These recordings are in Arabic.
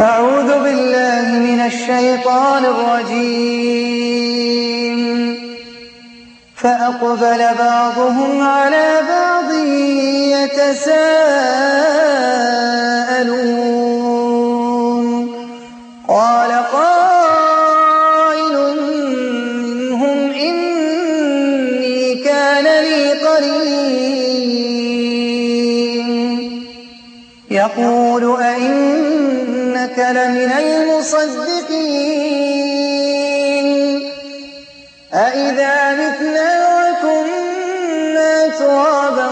أعوذ بالله من الشيطان الرجيم. فأقبل بعضهم على بعض يتساءلون. قال قائل منهم إني كان لي قرين. يقول أئنك لمن المصدقين. أئذا متنا وكنا ترابا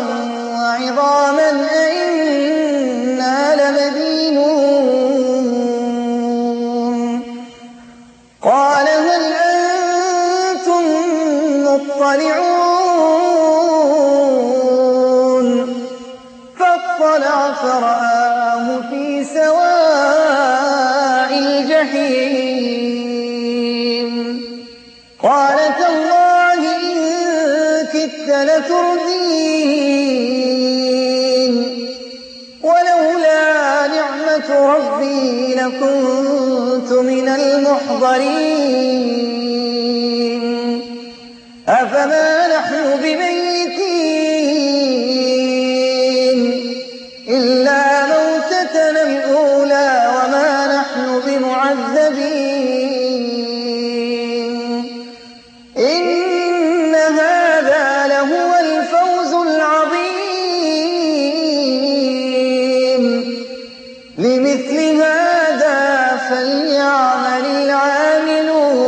وعظاما أئنا لمدينون. قال هل أنتم مطلعون الجحيم قال تالله إن كدت لتردين ولولا نعمة ربي لكنت من المحضرين. أفما نحن بميتين لمثل هذا فليعمل العاملون.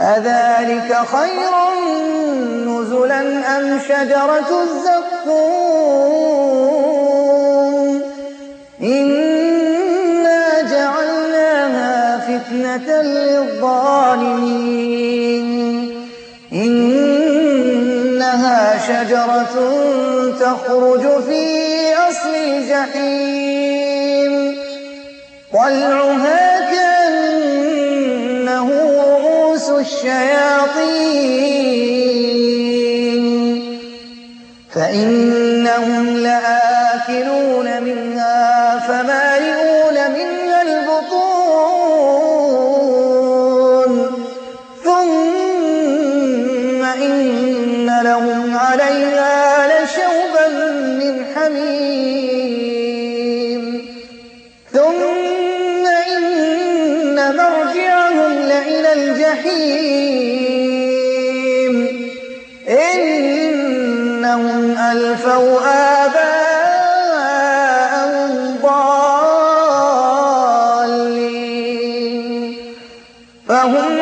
أذلك خير نزلا أم شجرة الزقوم؟ شجرة تخرج في أصل الجحيم طلعها كأنه رؤوس الشياطين. فإنهم لآكلون منها حميم. ثم إن مرجعهم لإلى الجحيم. إنهم ألفوا آباءهم ضالين. فهم